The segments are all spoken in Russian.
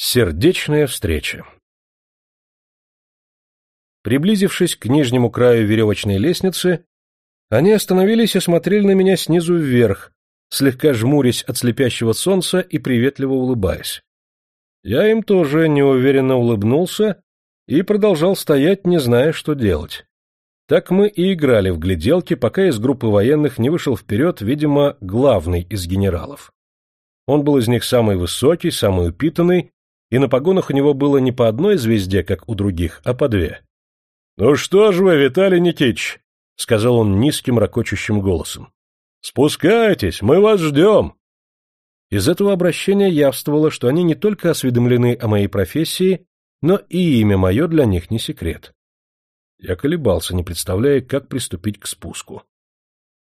Сердечная встреча Приблизившись к нижнему краю веревочной лестницы, они остановились и смотрели на меня снизу вверх, слегка жмурясь от слепящего солнца и приветливо улыбаясь. Я им тоже неуверенно улыбнулся и продолжал стоять, не зная, что делать. Так мы и играли в гляделки, пока из группы военных не вышел вперед, видимо, главный из генералов. Он был из них самый высокий, самый упитанный, и на погонах у него было не по одной звезде, как у других, а по две. — Ну что ж вы, Виталий Никитич, — сказал он низким, ракочущим голосом. — Спускайтесь, мы вас ждем. Из этого обращения явствовало, что они не только осведомлены о моей профессии, но и имя мое для них не секрет. Я колебался, не представляя, как приступить к спуску.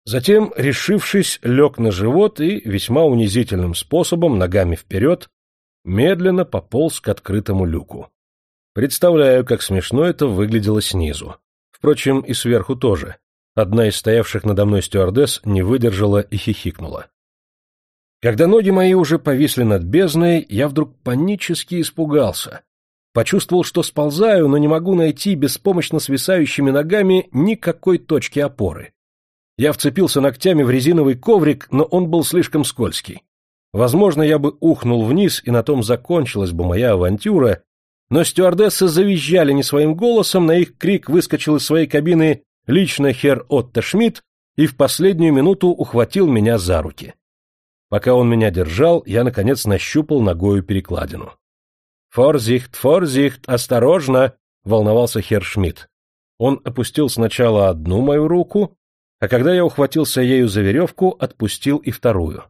Затем, решившись, лег на живот и, весьма унизительным способом, ногами вперед, медленно пополз к открытому люку. Представляю, как смешно это выглядело снизу. Впрочем, и сверху тоже. Одна из стоявших надо мной стюардесс не выдержала и хихикнула. Когда ноги мои уже повисли над бездной, я вдруг панически испугался. Почувствовал, что сползаю, но не могу найти беспомощно свисающими ногами никакой точки опоры. Я вцепился ногтями в резиновый коврик, но он был слишком скользкий. Возможно, я бы ухнул вниз, и на том закончилась бы моя авантюра, но стюардессы завизжали не своим голосом, на их крик выскочил из своей кабины лично хер Отто Шмидт и в последнюю минуту ухватил меня за руки. Пока он меня держал, я, наконец, нащупал ногою перекладину. «Форзихт, форзихт, осторожно!» — волновался Херр Шмидт. Он опустил сначала одну мою руку, а когда я ухватился ею за веревку, отпустил и вторую.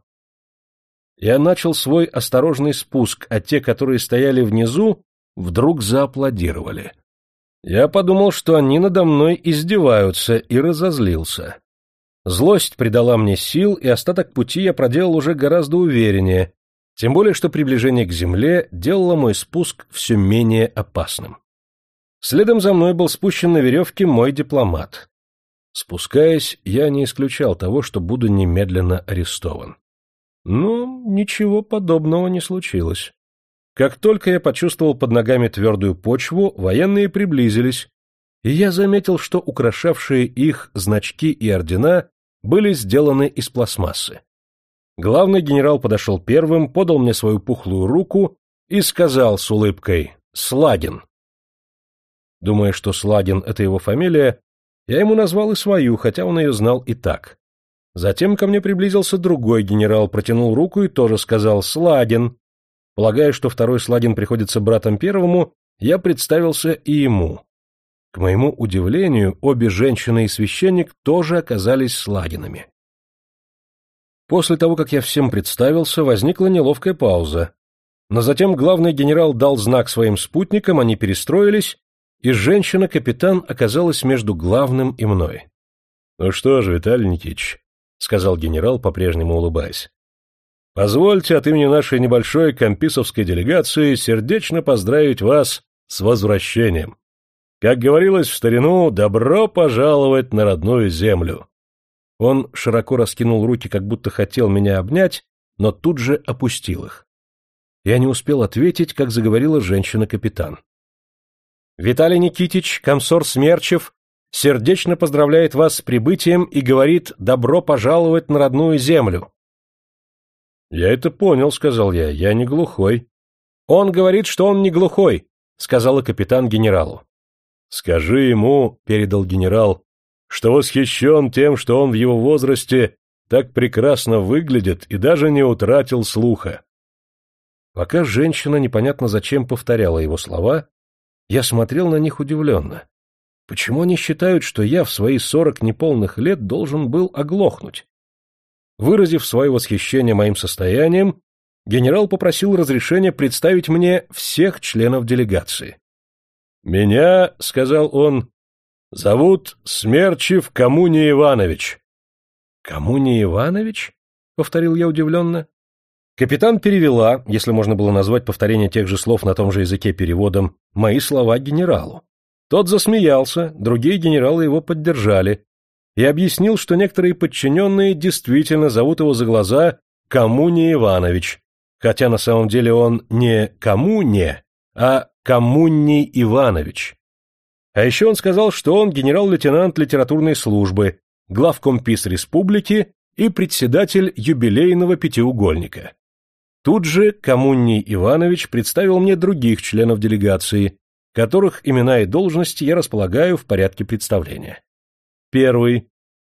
Я начал свой осторожный спуск, а те, которые стояли внизу, вдруг зааплодировали. Я подумал, что они надо мной издеваются, и разозлился. Злость придала мне сил, и остаток пути я проделал уже гораздо увереннее, тем более что приближение к земле делало мой спуск все менее опасным. Следом за мной был спущен на веревке мой дипломат. Спускаясь, я не исключал того, что буду немедленно арестован. Но ничего подобного не случилось. Как только я почувствовал под ногами твердую почву, военные приблизились, и я заметил, что украшавшие их значки и ордена были сделаны из пластмассы. Главный генерал подошел первым, подал мне свою пухлую руку и сказал с улыбкой «Слагин». Думая, что Слагин — это его фамилия, я ему назвал и свою, хотя он ее знал и так. Затем ко мне приблизился другой генерал, протянул руку и тоже сказал «Слагин». Полагая, что второй Слагин приходится братом первому, я представился и ему. К моему удивлению, обе женщины и священник тоже оказались сладинами. После того, как я всем представился, возникла неловкая пауза. Но затем главный генерал дал знак своим спутникам, они перестроились, и женщина-капитан оказалась между главным и мной. — Ну что ж, Виталий Никитич, — сказал генерал, по-прежнему улыбаясь, — позвольте от имени нашей небольшой комписовской делегации сердечно поздравить вас с возвращением. Как говорилось в старину, добро пожаловать на родную землю. Он широко раскинул руки, как будто хотел меня обнять, но тут же опустил их. Я не успел ответить, как заговорила женщина-капитан. Виталий Никитич, комсор Смерчев, сердечно поздравляет вас с прибытием и говорит «добро пожаловать на родную землю». «Я это понял», — сказал я, — «я не глухой». «Он говорит, что он не глухой», — сказала капитан генералу. «Скажи ему, — передал генерал, — что восхищен тем, что он в его возрасте так прекрасно выглядит и даже не утратил слуха». Пока женщина непонятно зачем повторяла его слова, я смотрел на них удивленно. Почему они считают, что я в свои сорок неполных лет должен был оглохнуть? Выразив свое восхищение моим состоянием, генерал попросил разрешения представить мне всех членов делегации. «Меня, — сказал он, — зовут Смерчев Коммуний Иванович». «Коммуний Иванович?» — повторил я удивленно. Капитан перевела, если можно было назвать повторение тех же слов на том же языке переводом, мои слова генералу. Тот засмеялся, другие генералы его поддержали и объяснил, что некоторые подчиненные действительно зовут его за глаза Коммуний Иванович, хотя на самом деле он не кому не, а Коммунний Иванович. А еще он сказал, что он генерал-лейтенант литературной службы, главкомпис республики и председатель юбилейного пятиугольника. Тут же Коммунний Иванович представил мне других членов делегации, которых имена и должности я располагаю в порядке представления. Первый.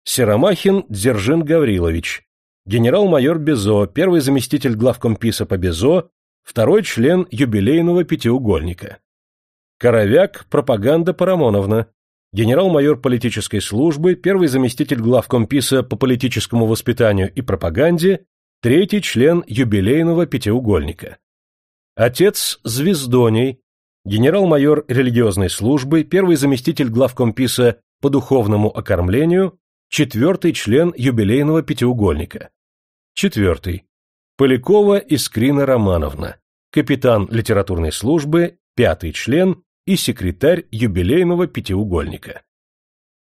Серомахин Дзержин Гаврилович, генерал-майор Безо, первый заместитель главкомписа по Безо, второй член юбилейного пятиугольника. Коровяк Пропаганда Парамоновна, генерал-майор политической службы, первый заместитель главкомписа по политическому воспитанию и пропаганде, третий член юбилейного пятиугольника. Отец Звездоней, генерал-майор религиозной службы, первый заместитель главкомписа по духовному окормлению, четвертый член юбилейного пятиугольника. Четвертый. Полякова Искрина Романовна, капитан литературной службы, пятый член и секретарь юбилейного пятиугольника.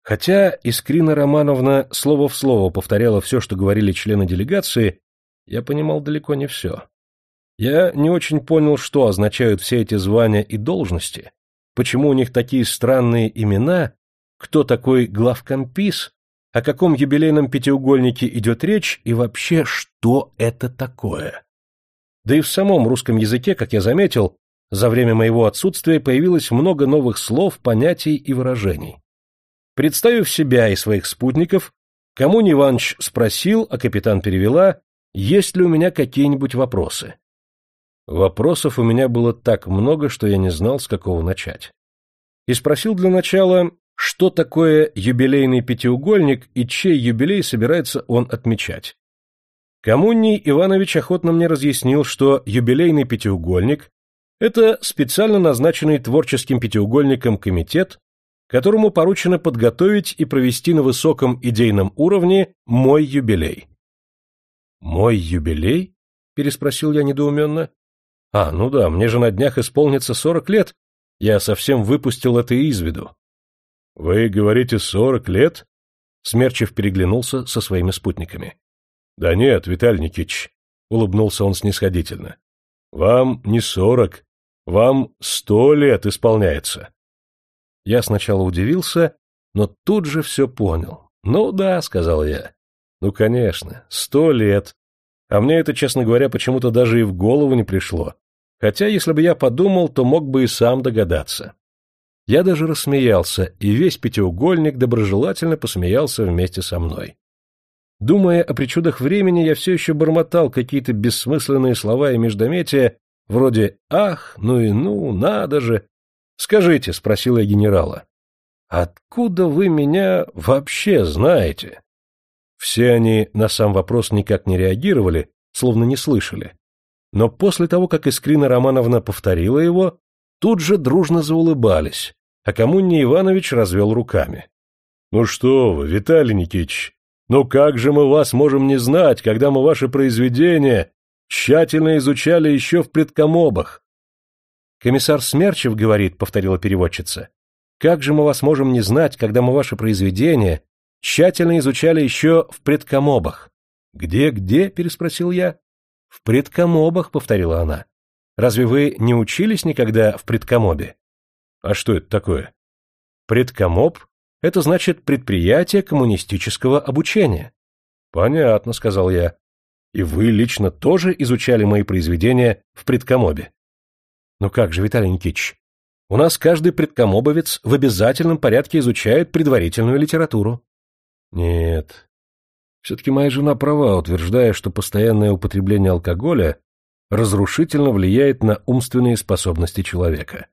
Хотя Искрина Романовна слово в слово повторяла все, что говорили члены делегации, я понимал далеко не все. Я не очень понял, что означают все эти звания и должности, почему у них такие странные имена, кто такой главкомпис, о каком юбилейном пятиугольнике идет речь и вообще, что это такое. Да и в самом русском языке, как я заметил, за время моего отсутствия появилось много новых слов, понятий и выражений. Представив себя и своих спутников, Камунь Иванович спросил, а капитан перевела, есть ли у меня какие-нибудь вопросы. Вопросов у меня было так много, что я не знал, с какого начать. И спросил для начала, что такое юбилейный пятиугольник и чей юбилей собирается он отмечать. Коммуний Иванович охотно мне разъяснил, что юбилейный пятиугольник это специально назначенный творческим пятиугольником комитет, которому поручено подготовить и провести на высоком идейном уровне мой юбилей. «Мой юбилей?» — переспросил я недоуменно. «А, ну да, мне же на днях исполнится сорок лет. Я совсем выпустил это из виду». «Вы говорите сорок лет?» Смерчев переглянулся со своими спутниками. «Да нет, Виталий Никитич», — улыбнулся он снисходительно. «Вам не сорок, вам сто лет исполняется. Я сначала удивился, но тут же все понял. Ну да, сказал я. Ну, конечно, сто лет. А мне это, честно говоря, почему-то даже и в голову не пришло. Хотя, если бы я подумал, то мог бы и сам догадаться. Я даже рассмеялся, и весь пятиугольник доброжелательно посмеялся вместе со мной. Думая о причудах времени, я все еще бормотал какие-то бессмысленные слова и междометия, Вроде «Ах, ну и ну, надо же!» «Скажите», — спросил я генерала, — «откуда вы меня вообще знаете?» Все они на сам вопрос никак не реагировали, словно не слышали. Но после того, как Искрина Романовна повторила его, тут же дружно заулыбались, а Коммуний Иванович развел руками. — Ну что вы, Виталий Никитич, ну как же мы вас можем не знать, когда мы ваши произведения тщательно изучали еще в предкомобах. Комиссар Смерчев говорит, повторила переводчица, как же мы вас можем не знать, когда мы ваши произведения тщательно изучали еще в предкомобах? Где-где? переспросил я. В предкомобах, повторила она. Разве вы не учились никогда в предкомобе? А что это такое? Предкомоб — это значит предприятие коммунистического обучения. Понятно, сказал я. И вы лично тоже изучали мои произведения в предкомобе? Ну как же, Виталий Никитич, у нас каждый предкомобовец в обязательном порядке изучает предварительную литературу. Нет. Все-таки моя жена права, утверждая, что постоянное употребление алкоголя разрушительно влияет на умственные способности человека.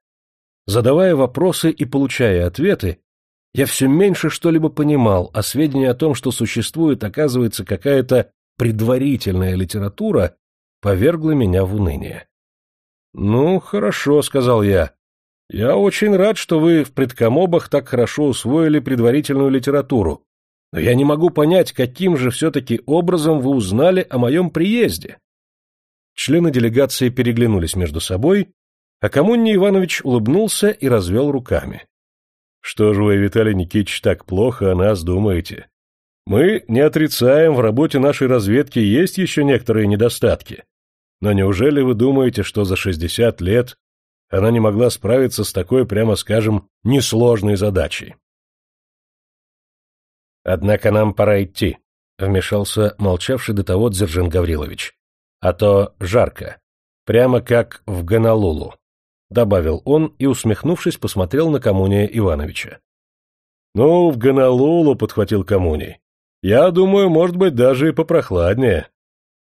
Задавая вопросы и получая ответы, я все меньше что-либо понимал, а сведения о том, что существует, оказывается, какая-то предварительная литература повергла меня в уныние. «Ну, хорошо», — сказал я. «Я очень рад, что вы в предкомобах так хорошо усвоили предварительную литературу, но я не могу понять, каким же все-таки образом вы узнали о моем приезде». Члены делегации переглянулись между собой, а Коммуний Иванович улыбнулся и развел руками. — Что же вы, Виталий Никитич, так плохо о нас думаете? Мы не отрицаем, в работе нашей разведки есть еще некоторые недостатки. Но неужели вы думаете, что за шестьдесят лет она не могла справиться с такой, прямо скажем, несложной задачей? Однако нам пора идти, — вмешался молчавший до того Дзержин Гаврилович. А то жарко. Прямо как в Гонолулу, — добавил он и, усмехнувшись, посмотрел на Комуния Ивановича. — Ну, в Гонолулу, — подхватил Комуний. — Я думаю, может быть, даже и попрохладнее.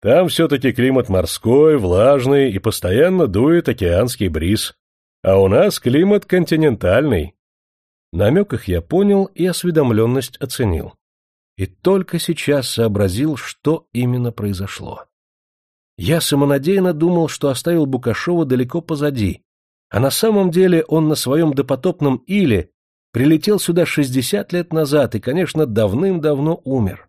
Там все-таки климат морской, влажный и постоянно дует океанский бриз. А у нас климат континентальный. Намек их я понял и осведомленность оценил. И только сейчас сообразил, что именно произошло. Я самонадеянно думал, что оставил Букашова далеко позади, а на самом деле он на своем допотопном Иле прилетел сюда 60 лет назад и, конечно, давным-давно умер.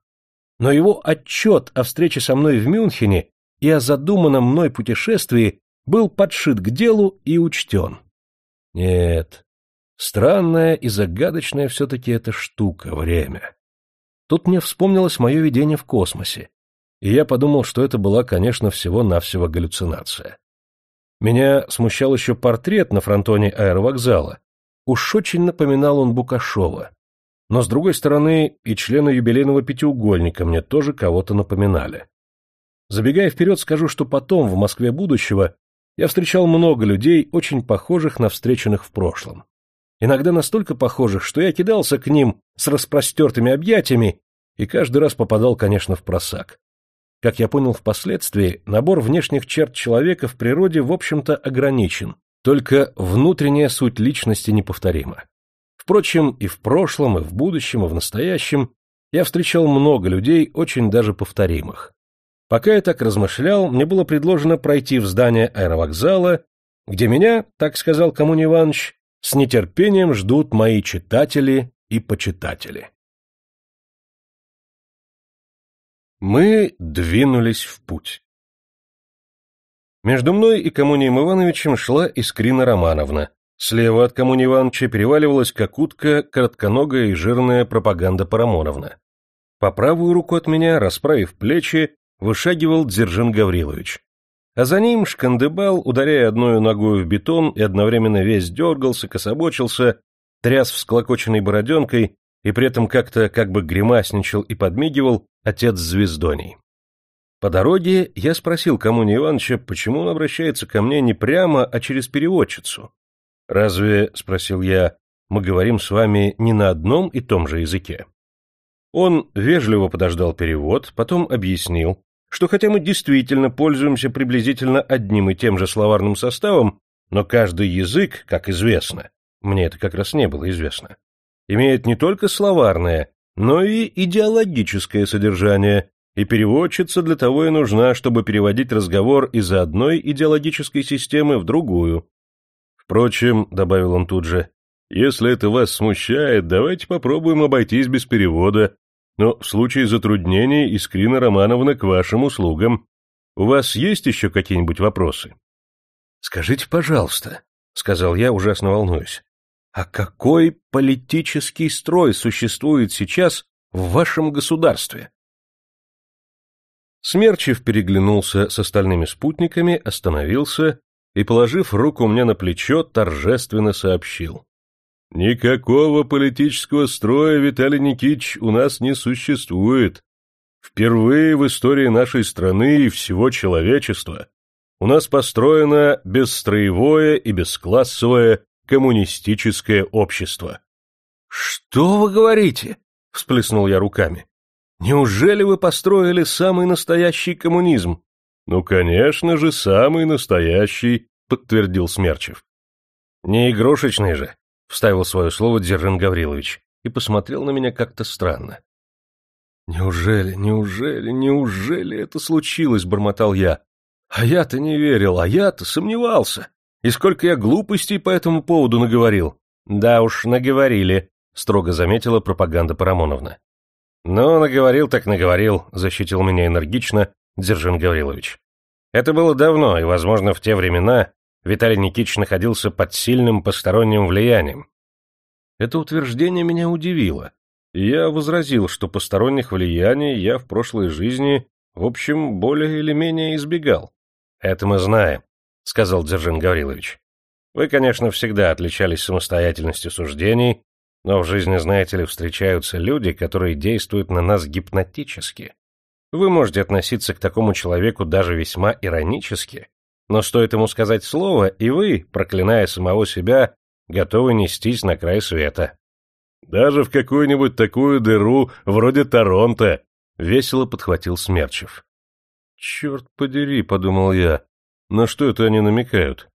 Но его отчет о встрече со мной в Мюнхене и о задуманном мной путешествии был подшит к делу и учтен. Нет, Странная и загадочная все-таки эта штука — время. Тут мне вспомнилось мое видение в космосе, и я подумал, что это была, конечно, всего-навсего галлюцинация. Меня смущал еще портрет на фронтоне аэровокзала. Уж очень напоминал он Букашова. Но, с другой стороны, и члены юбилейного пятиугольника мне тоже кого-то напоминали. Забегая вперед, скажу, что потом, в Москве будущего, я встречал много людей, очень похожих на встреченных в прошлом иногда настолько похожих, что я кидался к ним с распростертыми объятиями и каждый раз попадал, конечно, в просак. Как я понял впоследствии, набор внешних черт человека в природе, в общем-то, ограничен, только внутренняя суть личности неповторима. Впрочем, и в прошлом, и в будущем, и в настоящем я встречал много людей, очень даже повторимых. Пока я так размышлял, мне было предложено пройти в здание аэровокзала, где меня, так сказал Коммуни Иванович, с нетерпением ждут мои читатели и почитатели. Мы двинулись в путь. Между мной и Коммунием Ивановичем шла Искрина Романовна. Слева от Коммуния Ивановича переваливалась как утка коротконогая и жирная пропаганда Парамоновна. По правую руку от меня, расправив плечи, вышагивал Дзержин Гаврилович а за ним шкандыбал, ударяя одной ногой в бетон и одновременно весь дергался, кособочился, тряс всклокоченной бороденкой и при этом как-то как бы гримасничал и подмигивал отец Звездоний. По дороге я спросил Коммуни Ивановича, почему он обращается ко мне не прямо, а через переводчицу. «Разве, — спросил я, — мы говорим с вами не на одном и том же языке?» Он вежливо подождал перевод, потом объяснил, что хотя мы действительно пользуемся приблизительно одним и тем же словарным составом, но каждый язык, как известно, мне это как раз не было известно, имеет не только словарное, но и идеологическое содержание, и переводчица для того и нужна, чтобы переводить разговор из одной идеологической системы в другую. Впрочем, — добавил он тут же, — если это вас смущает, давайте попробуем обойтись без перевода но в случае затруднений Искрина Романовна к вашим услугам. У вас есть еще какие-нибудь вопросы? — Скажите, пожалуйста, — сказал я, ужасно волнуюсь, — а какой политический строй существует сейчас в вашем государстве? Смерчев переглянулся с остальными спутниками, остановился и, положив руку мне на плечо, торжественно сообщил. Никакого политического строя, Виталий Никитич, у нас не существует. Впервые в истории нашей страны и всего человечества у нас построено бесстроевое и бесклассовое коммунистическое общество. — Что вы говорите? — всплеснул я руками. — Неужели вы построили самый настоящий коммунизм? — Ну, конечно же, самый настоящий, — подтвердил Смерчев. — Не игрушечный же, — вставил свое слово Дзержин Гаврилович и посмотрел на меня как-то странно. «Неужели, неужели, неужели это случилось?» — бормотал я. «А я-то не верил, а я-то сомневался. И сколько я глупостей по этому поводу наговорил». «Да уж, наговорили», — строго заметила пропаганда Парамоновна. «Ну, наговорил так наговорил», — защитил меня энергично Дзержин Гаврилович. «Это было давно, и, возможно, в те времена, Виталий Никитич находился под сильным посторонним влиянием. Это утверждение меня удивило. Я возразил, что посторонних влияний я в прошлой жизни, в общем, более или менее избегал. Это мы знаем, сказал Дзержин Гаврилович. Вы, конечно, всегда отличались самостоятельностью суждений, но в жизни, знаете ли, встречаются люди, которые действуют на нас гипнотически. Вы можете относиться к такому человеку даже весьма иронически, но стоит ему сказать слово, и вы, проклиная самого себя, готовы нестись на край света. Даже в какую-нибудь такую дыру, вроде Торонто, — весело подхватил Смерчев. «Черт подери», — подумал я, — «на что это они намекают?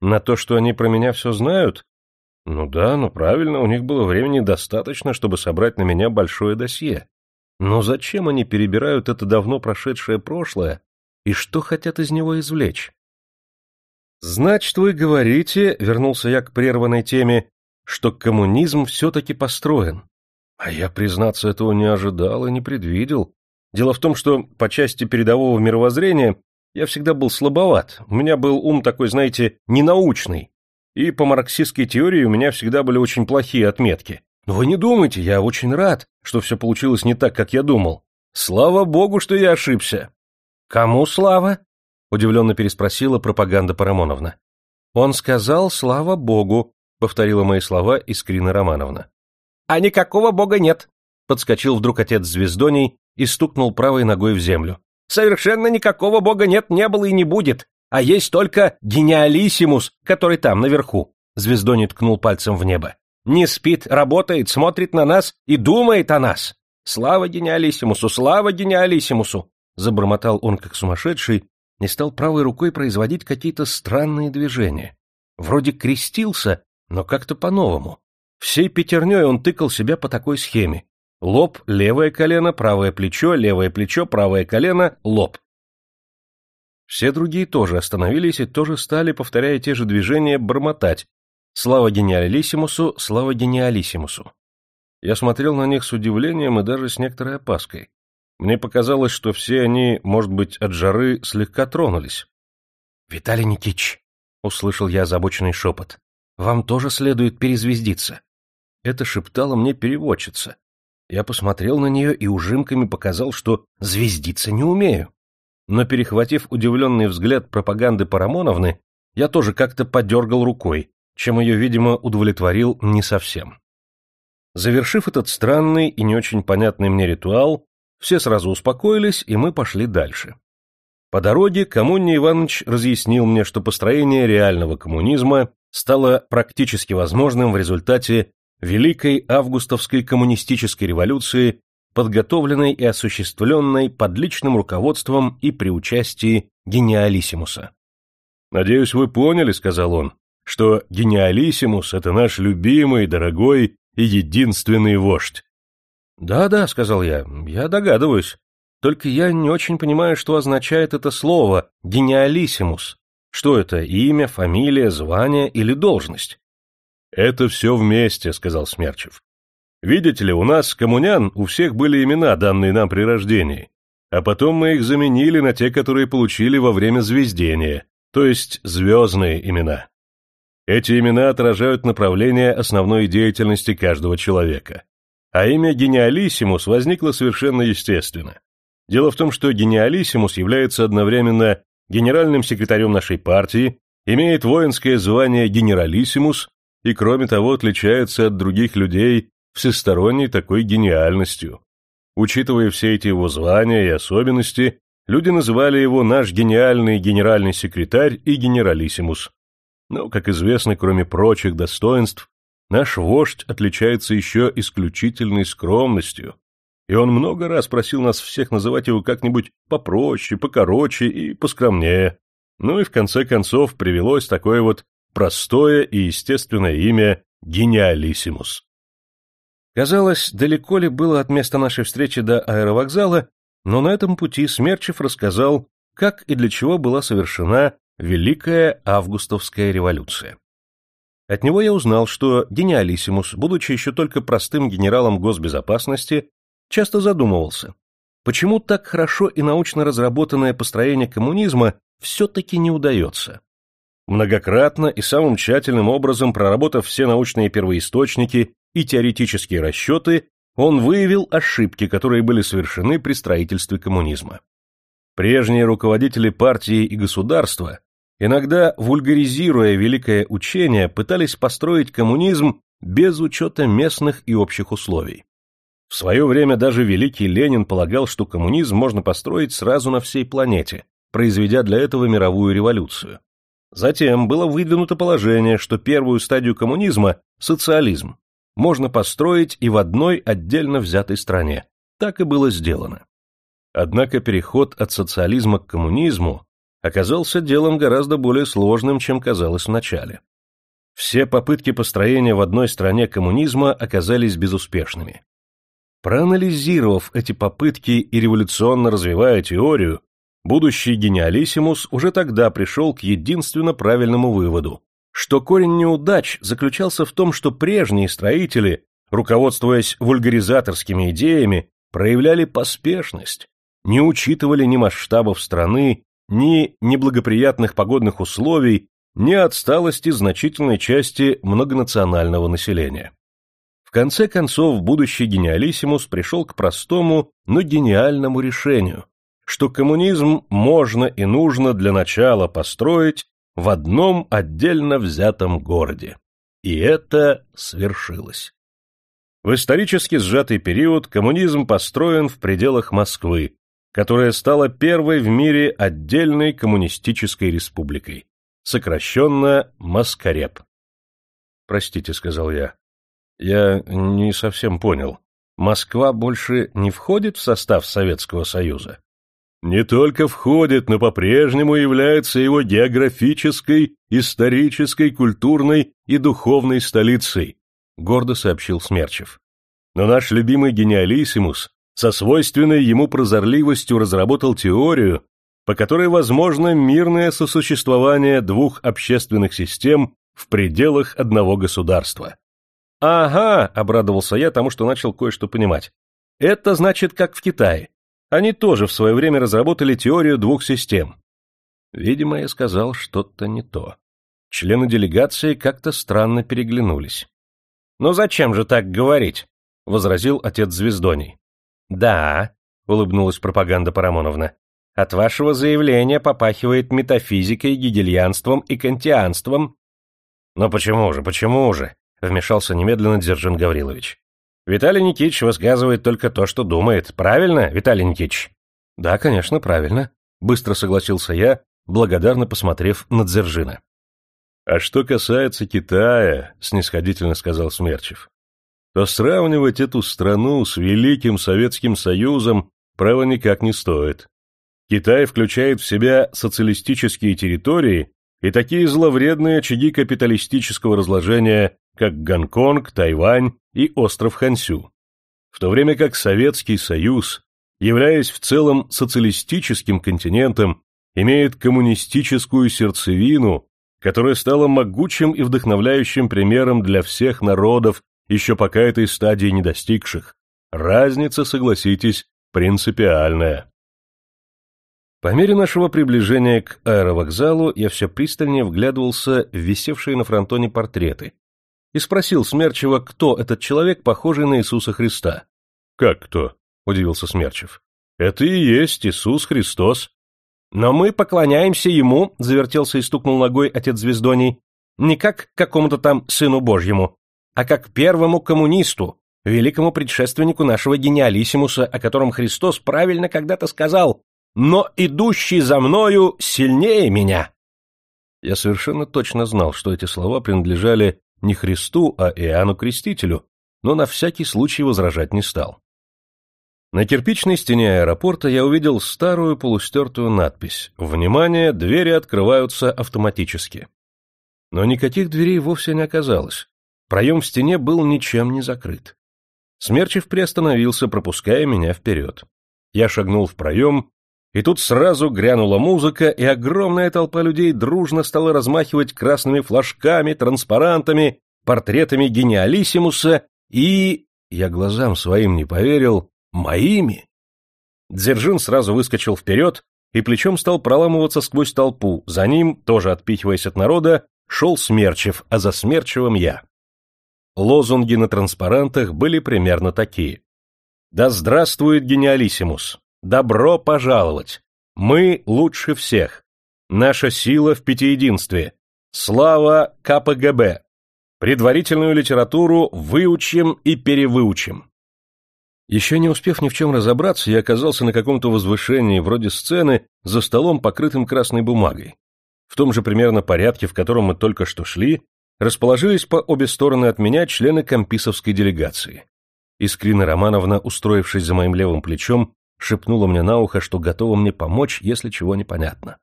На то, что они про меня все знают? Ну да, ну правильно, у них было времени достаточно, чтобы собрать на меня большое досье. Но зачем они перебирают это давно прошедшее прошлое и что хотят из него извлечь? «Значит, вы говорите, — вернулся я к прерванной теме, — что коммунизм все-таки построен. А я, признаться, этого не ожидал и не предвидел. Дело в том, что по части передового мировоззрения я всегда был слабоват. У меня был ум такой, знаете, ненаучный. И по марксистской теории у меня всегда были очень плохие отметки. Но вы не думайте, я очень рад, что все получилось не так, как я думал. Слава богу, что я ошибся. Кому слава? Удивленно переспросила пропаганда Парамоновна. Он сказал «слава богу», повторила мои слова Искрина Романовна. А никакого бога нет, подскочил вдруг отец Звездоний и стукнул правой ногой в землю. Совершенно никакого бога нет, не было и не будет, а есть только гениалиссимус, который там, наверху. Звездоний ткнул пальцем в небо. Не спит, работает, смотрит на нас и думает о нас. Слава гениалиссимусу, слава гениалиссимусу! Забормотал он как сумасшедший и стал правой рукой производить какие-то странные движения. Вроде крестился, но как-то по-новому. Всей пятерней он тыкал себя по такой схеме. Лоб, левое колено, правое плечо, левое плечо, правое колено, лоб. Все другие тоже остановились и тоже стали, повторяя те же движения, бормотать. Слава гениалиссимусу, слава гениалиссимусу. Я смотрел на них с удивлением и даже с некоторой опаской. Мне показалось, что все они, может быть, от жары слегка тронулись. — Виталий Никитич, — услышал я озабоченный шепот, — вам тоже следует перезвездиться. Это шептала мне переводчица. Я посмотрел на нее и ужимками показал, что звездиться не умею. Но, перехватив удивленный взгляд пропаганды Парамоновны, я тоже как-то подергал рукой, чем ее, видимо, удовлетворил не совсем. Завершив этот странный и не очень понятный мне ритуал, все сразу успокоились, и мы пошли дальше. По дороге Коммуний Иванович разъяснил мне, что построение реального коммунизма стало практически возможным в результате Великой Августовской коммунистической революции, подготовленной и осуществленной под личным руководством и при участии гениалиссимуса. «Надеюсь, вы поняли, — сказал он, — что гениалиссимус — это наш любимый, дорогой и единственный вождь. «Да-да», — сказал я, — «я догадываюсь. Только я не очень понимаю, что означает это слово «гениалиссимус». Что это, имя, фамилия, звание или должность?» «Это все вместе», — сказал Смерчев. «Видите ли, у нас, коммунян, у всех были имена, данные нам при рождении, а потом мы их заменили на те, которые получили во время звездения, то есть звездные имена. Эти имена отражают направление основной деятельности каждого человека. А имя Гениалиссимус возникло совершенно естественно. Дело в том, что Гениалиссимус является одновременно генеральным секретарем нашей партии, имеет воинское звание Генералиссимус и, кроме того, отличается от других людей всесторонней такой гениальностью. Учитывая все эти его звания и особенности, люди называли его наш гениальный генеральный секретарь и генералиссимус. Но, как известно, кроме прочих достоинств, Наш вождь отличается еще исключительной скромностью, и он много раз просил нас всех называть его как-нибудь попроще, покороче и поскромнее. Ну и в конце концов привелось такое вот простое и естественное имя Гениалиссимус. Казалось, далеко ли было от места нашей встречи до аэровокзала, но на этом пути Смерчев рассказал, как и для чего была совершена Великая Августовская революция. От него я узнал, что Гениалиссимус, будучи еще только простым генералом госбезопасности, часто задумывался, почему так хорошо и научно разработанное построение коммунизма все-таки не удается. Многократно и самым тщательным образом проработав все научные первоисточники и теоретические расчеты, он выявил ошибки, которые были совершены при строительстве коммунизма. Прежние руководители партии и государства, иногда вульгаризируя великое учение, пытались построить коммунизм без учета местных и общих условий. В свое время даже великий Ленин полагал, что коммунизм можно построить сразу на всей планете, произведя для этого мировую революцию. Затем было выдвинуто положение, что первую стадию коммунизма, социализм, можно построить и в одной отдельно взятой стране. Так и было сделано. Однако переход от социализма к коммунизму оказался делом гораздо более сложным, чем казалось вначале. Все попытки построения в одной стране коммунизма оказались безуспешными. Проанализировав эти попытки и революционно развивая теорию, будущий гениалиссимус уже тогда пришел к единственно правильному выводу, что корень неудач заключался в том, что прежние строители, руководствуясь вульгаризаторскими идеями, проявляли поспешность, не учитывали ни масштабов страны, ни неблагоприятных погодных условий, ни отсталости значительной части многонационального населения. В конце концов, будущий гениалиссимус пришел к простому, но гениальному решению, что коммунизм можно и нужно для начала построить в одном отдельно взятом городе. И это свершилось. В исторически сжатый период коммунизм построен в пределах Москвы, которая стала первой в мире отдельной коммунистической республикой, сокращенно Маскареп. «Простите», — сказал я, — «я не совсем понял. Москва больше не входит в состав Советского Союза?» «Не только входит, но по-прежнему является его географической, исторической, культурной и духовной столицей», — гордо сообщил Смерчев. «Но наш любимый гениалиссимус со свойственной ему прозорливостью разработал теорию, по которой возможно мирное сосуществование двух общественных систем в пределах одного государства. «Ага», — обрадовался я тому, что начал кое-что понимать. «Это значит, как в Китае. Они тоже в свое время разработали теорию двух систем». Видимо, я сказал что-то не то. Члены делегации как-то странно переглянулись. «Ну зачем же так говорить?» — возразил отец Звездоний. «Да», — улыбнулась пропаганда Парамоновна, — «от вашего заявления попахивает метафизикой, гегельянством и кантианством». «Но почему же, почему же?» — вмешался немедленно Дзержин Гаврилович. «Виталий Никитич высказывает только то, что думает. Правильно, Виталий Никитич?» «Да, конечно, правильно», — быстро согласился я, благодарно посмотрев на Дзержина. «А что касается Китая», — снисходительно сказал Смерчев, то сравнивать эту страну с Великим Советским Союзом право никак не стоит. Китай включает в себя социалистические территории и такие зловредные очаги капиталистического разложения, как Гонконг, Тайвань и остров Хансю. В то время как Советский Союз, являясь в целом социалистическим континентом, имеет коммунистическую сердцевину, которая стала могучим и вдохновляющим примером для всех народов еще пока этой стадии не достигших. Разница, согласитесь, принципиальная. По мере нашего приближения к аэровокзалу я все пристальнее вглядывался в висевшие на фронтоне портреты и спросил Смерчева, кто этот человек, похожий на Иисуса Христа. «Как кто?» — удивился Смерчев. «Это и есть Иисус Христос». «Но мы поклоняемся Ему», — завертелся и стукнул ногой отец Звездоний, «не как какому-то там Сыну Божьему, а как первому коммунисту, великому предшественнику нашего гениалиссимуса, о котором Христос правильно когда-то сказал «Но идущий за мною сильнее меня». Я совершенно точно знал, что эти слова принадлежали не Христу, а Иоанну Крестителю, но на всякий случай возражать не стал. На кирпичной стене аэропорта я увидел старую полустертую надпись «Внимание, двери открываются автоматически». Но никаких дверей вовсе не оказалось. Проем в стене был ничем не закрыт. Смерчев приостановился, пропуская меня вперед. Я шагнул в проем, и тут сразу грянула музыка, и огромная толпа людей дружно стала размахивать красными флажками, транспарантами, портретами гениалиссимуса и... Я глазам своим не поверил. Моими? Дзержин сразу выскочил вперед и плечом стал проламываться сквозь толпу. За ним, тоже отпихиваясь от народа, шел Смерчев, а за Смерчевым я. Лозунги на транспарантах были примерно такие. «Да здравствует гениалиссимус! Добро пожаловать! Мы лучше всех. Наша сила в пятиединстве. Слава КПГБ. Предварительную литературу выучим и перевыучим. Еще не успев ни в чем разобраться, я оказался на каком-то возвышении, вроде сцены, за столом, покрытым красной бумагой. В том же примерно порядке, в котором мы только что шли, расположились по обе стороны от меня члены комписовской делегации. Искрина Романовна, устроившись за моим левым плечом, шепнула мне на ухо, что готова мне помочь, если чего непонятно.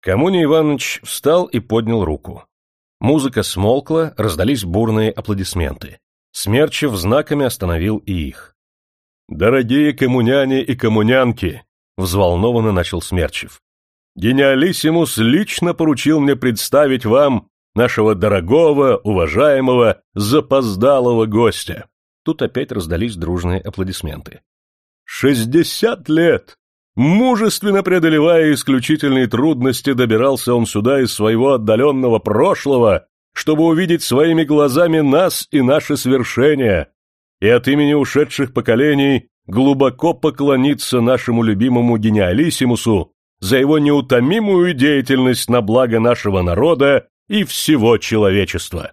Коммуний Иванович встал и поднял руку. Музыка смолкла, раздались бурные аплодисменты. Смерчев знаками остановил и их. «Дорогие коммуняне и коммунянки!» — взволнованно начал Смерчев. «Гениалиссимус лично поручил мне представить вам нашего дорогого, уважаемого, запоздалого гостя». Тут опять раздались дружные аплодисменты. «Шестьдесят лет! Мужественно преодолевая исключительные трудности, добирался он сюда из своего отдаленного прошлого, чтобы увидеть своими глазами нас и наши свершения, и от имени ушедших поколений глубоко поклониться нашему любимому гениалиссимусу за его неутомимую деятельность на благо нашего народа и всего человечества.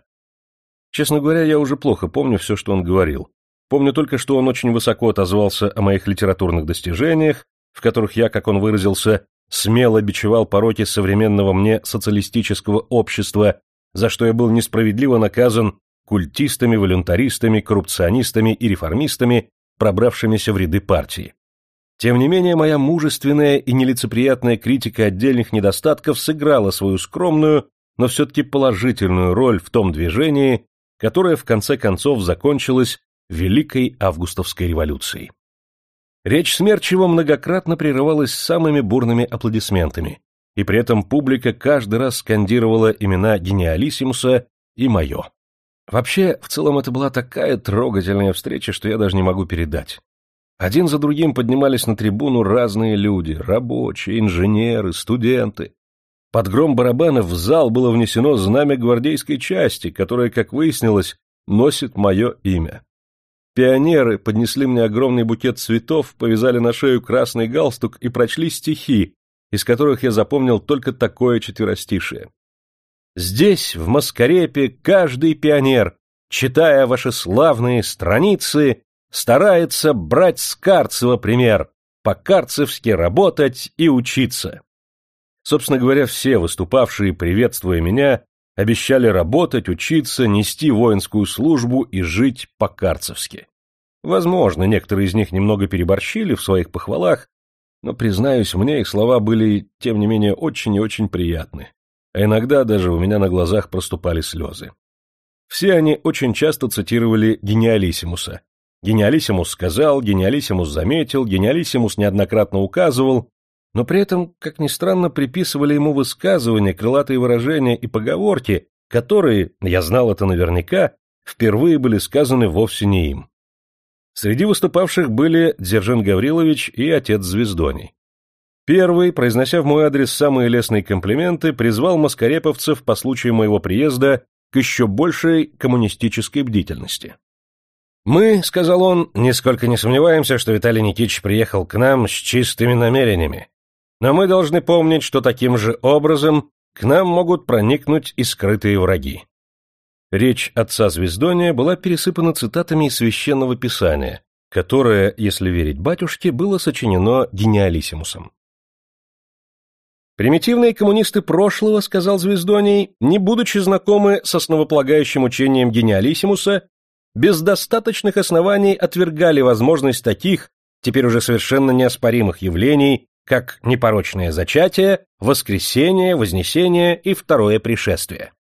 Честно говоря, я уже плохо помню все, что он говорил. Помню только, что он очень высоко отозвался о моих литературных достижениях, в которых я, как он выразился, смело бичевал пороки современного мне социалистического общества, за что я был несправедливо наказан культистами, волюнтаристами, коррупционистами и реформистами, пробравшимися в ряды партии. Тем не менее, моя мужественная и нелицеприятная критика отдельных недостатков сыграла свою скромную, но все-таки положительную роль в том движении, которое в конце концов закончилось Великой Августовской революцией. Речь Смерчева многократно прерывалась самыми бурными аплодисментами, и при этом публика каждый раз скандировала имена гениалиссимуса и мое. Вообще, в целом это была такая трогательная встреча, что я даже не могу передать. Один за другим поднимались на трибуну разные люди, рабочие, инженеры, студенты. Под гром барабанов в зал было внесено знамя гвардейской части, которое, как выяснилось, носит мое имя. Пионеры поднесли мне огромный букет цветов, повязали на шею красный галстук и прочли стихи, из которых я запомнил только такое четверостишее. Здесь, в Маскарепе, каждый пионер, читая ваши славные страницы, старается брать с Карцева пример, по-карцевски работать и учиться. Собственно говоря, все выступавшие, приветствуя меня, обещали работать, учиться, нести воинскую службу и жить по-карцевски. Возможно, некоторые из них немного переборщили в своих похвалах, но, признаюсь, мне их слова были, тем не менее, очень и очень приятны, а иногда даже у меня на глазах проступали слезы. Все они очень часто цитировали Гениалиссимуса. Гениалиссимус сказал, Гениалиссимус заметил, Гениалиссимус неоднократно указывал, но при этом, как ни странно, приписывали ему высказывания, крылатые выражения и поговорки, которые, я знал это наверняка, впервые были сказаны вовсе не им. Среди выступавших были Дзержин Гаврилович и отец Звездоний. Первый, произнося в мой адрес самые лестные комплименты, призвал маскареповцев по случаю моего приезда к еще большей коммунистической бдительности. «Мы, — сказал он, — нисколько не сомневаемся, что Виталий Никитич приехал к нам с чистыми намерениями. Но мы должны помнить, что таким же образом к нам могут проникнуть и скрытые враги. Речь отца Звездония была пересыпана цитатами из священного писания, которое, если верить батюшке, было сочинено гениалиссимусом. Примитивные коммунисты прошлого, сказал Звездоний, не будучи знакомы с основополагающим учением гениалиссимуса, без достаточных оснований отвергали возможность таких, теперь уже совершенно неоспоримых явлений, как непорочное зачатие, воскресение, вознесение и второе пришествие.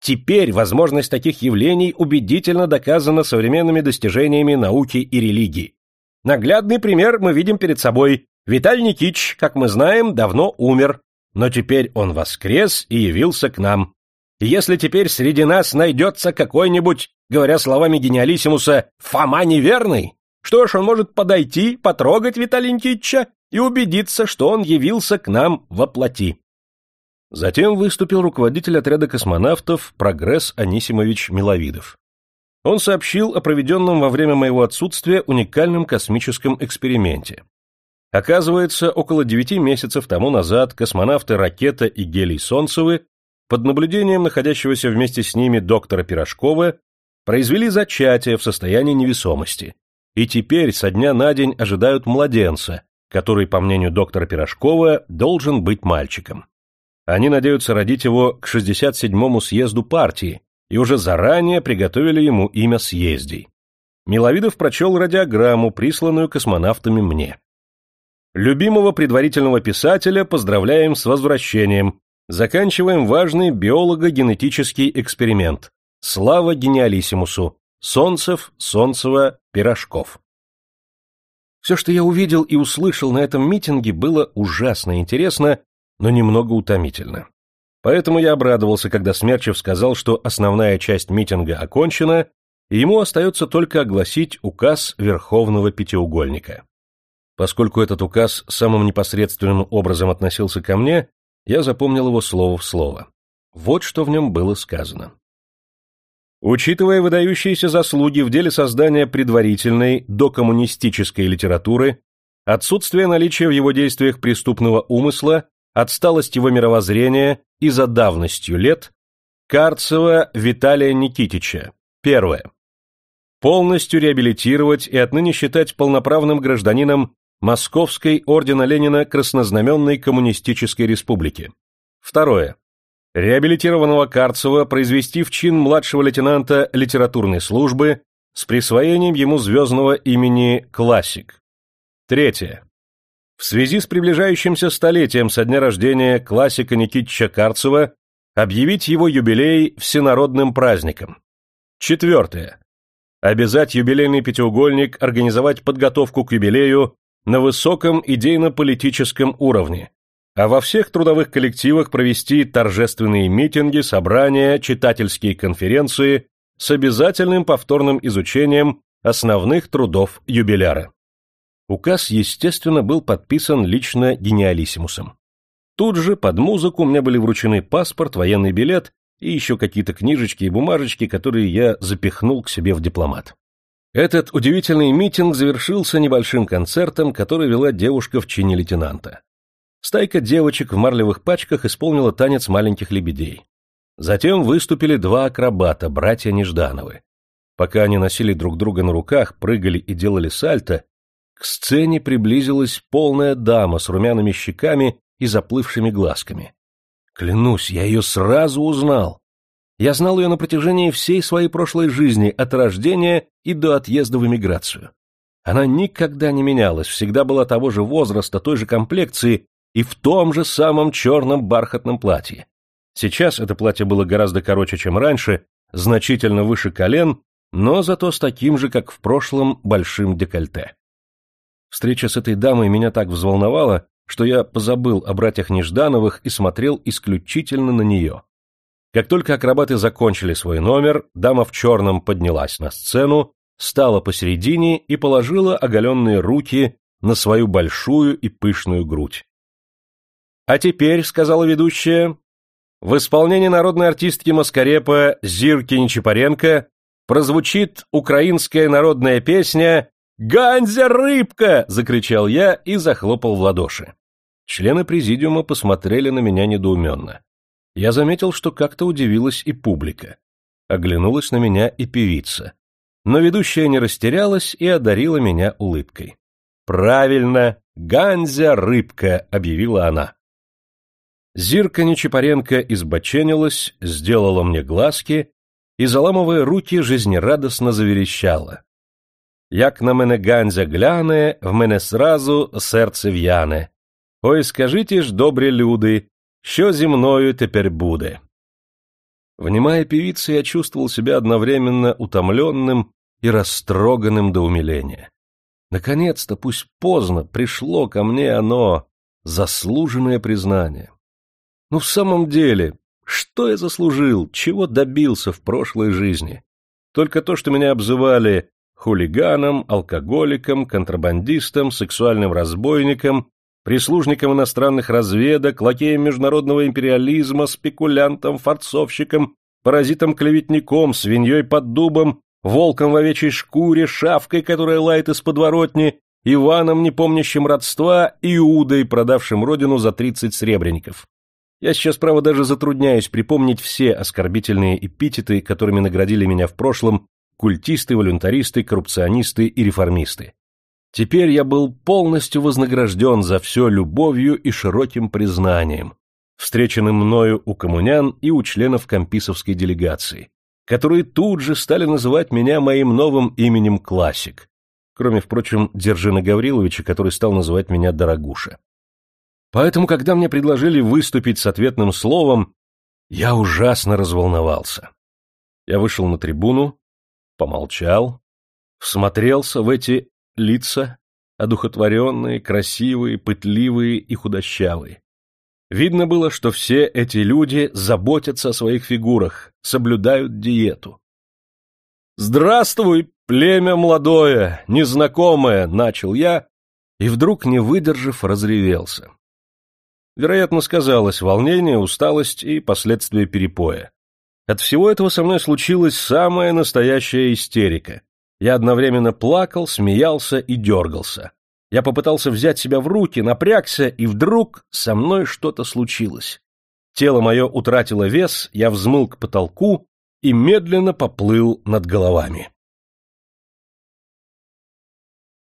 Теперь возможность таких явлений убедительно доказана современными достижениями науки и религии. Наглядный пример мы видим перед собой. Виталий Никитич, как мы знаем, давно умер, но теперь он воскрес и явился к нам. И если теперь среди нас найдется какой-нибудь, говоря словами гениалиссимуса, Фома неверный, что ж, он может подойти, потрогать Виталия Никитича и убедиться, что он явился к нам во плоти. Затем выступил руководитель отряда космонавтов Прогресс Анисимович Миловидов. Он сообщил о проведенном во время моего отсутствия уникальном космическом эксперименте. Оказывается, около девяти месяцев тому назад космонавты Ракета и Гелий Солнцевы под наблюдением находящегося вместе с ними доктора Пирожкова произвели зачатие в состоянии невесомости, и теперь со дня на день ожидают младенца, который, по мнению доктора Пирожкова, должен быть мальчиком. Они надеются родить его к 67-му съезду партии и уже заранее приготовили ему имя съездий. Миловидов прочел радиограмму, присланную космонавтами мне. Любимого предварительного писателя поздравляем с возвращением. Заканчиваем важный биолого-генетический эксперимент. Слава гениалиссимусу. Солнцев, Солнцева, Пирожков. Все, что я увидел и услышал на этом митинге, было ужасно интересно, но немного утомительно. Поэтому я обрадовался, когда Смерчев сказал, что основная часть митинга окончена, и ему остается только огласить указ Верховного Пятиугольника. Поскольку этот указ самым непосредственным образом относился ко мне, я запомнил его слово в слово. Вот что в нем было сказано. Учитывая выдающиеся заслуги в деле создания предварительной докоммунистической литературы, отсутствие наличия в его действиях преступного умысла, отсталость его мировоззрения и за давностью лет, Карцева Виталия Никитича. Первое. Полностью реабилитировать и отныне считать полноправным гражданином Московской ордена Ленина Краснознаменной Коммунистической Республики. Второе реабилитированного Карцева произвести в чин младшего лейтенанта литературной службы с присвоением ему звездного имени «Классик». Третье. В связи с приближающимся столетием со дня рождения классика Никитича Карцева объявить его юбилей всенародным праздником. Четвертое. Обязать юбилейный пятиугольник организовать подготовку к юбилею на высоком идейно-политическом уровне, а во всех трудовых коллективах провести торжественные митинги, собрания, читательские конференции с обязательным повторным изучением основных трудов юбиляра. Указ, естественно, был подписан лично гениалиссимусом. Тут же под музыку мне были вручены паспорт, военный билет и еще какие-то книжечки и бумажечки, которые я запихнул к себе в дипломат. Этот удивительный митинг завершился небольшим концертом, который вела девушка в чине лейтенанта. Стайка девочек в марлевых пачках исполнила танец маленьких лебедей. Затем выступили два акробата, братья Неждановы. Пока они носили друг друга на руках, прыгали и делали сальто, к сцене приблизилась полная дама с румяными щеками и заплывшими глазками. Клянусь, я ее сразу узнал. Я знал ее на протяжении всей своей прошлой жизни, от рождения и до отъезда в эмиграцию. Она никогда не менялась, всегда была того же возраста, той же комплекции и в том же самом черном бархатном платье. Сейчас это платье было гораздо короче, чем раньше, значительно выше колен, но зато с таким же, как в прошлом, большим декольте. Встреча с этой дамой меня так взволновала, что я позабыл о братьях Неждановых и смотрел исключительно на нее. Как только акробаты закончили свой номер, дама в черном поднялась на сцену, стала посередине и положила оголенные руки на свою большую и пышную грудь. «А теперь», — сказала ведущая, — «в исполнении народной артистки Маскарепа Зирки Нечапаренко прозвучит украинская народная песня «Ганзя рыбка!» — закричал я и захлопал в ладоши. Члены президиума посмотрели на меня недоуменно. Я заметил, что как-то удивилась и публика. Оглянулась на меня и певица. Но ведущая не растерялась и одарила меня улыбкой. «Правильно, Ганзя рыбка!» — объявила она. Зирка Нечапаренко избоченилась, сделала мне глазки и, заламывая руки, жизнерадостно заверещала. Як на мене Ганзя гляне, в мене сразу серце в'яне. Ой, скажите ж, добрі люди, що зі мною тепер буде? Внимая певице, я чувствовал себя одновременно утомленным и растроганным до умиления. Наконец-то, пусть поздно, пришло ко мне оно, заслуженное признание. Ну, в самом деле, что я заслужил, чего добился в прошлой жизни? Только то, что меня обзывали хулиганом, алкоголиком, контрабандистом, сексуальным разбойником, прислужником иностранных разведок, лакеем международного империализма, спекулянтом, форцовщиком, паразитом-клеветником, свиньей под дубом, волком в овечьей шкуре, шавкой, которая лает из подворотни, Иваном, не помнящим родства, Иудой, продавшим родину за тридцать сребреников. Я сейчас, право, даже затрудняюсь припомнить все оскорбительные эпитеты, которыми наградили меня в прошлом культисты, волюнтаристы, коррупционисты и реформисты. Теперь я был полностью вознагражден за все любовью и широким признанием, встреченным мною у коммунян и у членов комписовской делегации, которые тут же стали называть меня моим новым именем Классик, кроме, впрочем, Держина Гавриловича, который стал называть меня Дорогуша. Поэтому, когда мне предложили выступить с ответным словом, я ужасно разволновался. Я вышел на трибуну, помолчал, всмотрелся в эти лица, одухотворенные, красивые, пытливые и худощавые. Видно было, что все эти люди заботятся о своих фигурах, соблюдают диету. «Здравствуй, племя молодое, незнакомое!» — начал я, и вдруг, не выдержав, разревелся. Вероятно, сказалось волнение, усталость и последствия перепоя. От всего этого со мной случилась самая настоящая истерика. Я одновременно плакал, смеялся и дергался. Я попытался взять себя в руки, напрягся, и вдруг со мной что-то случилось. Тело мое утратило вес, я взмыл к потолку и медленно поплыл над головами.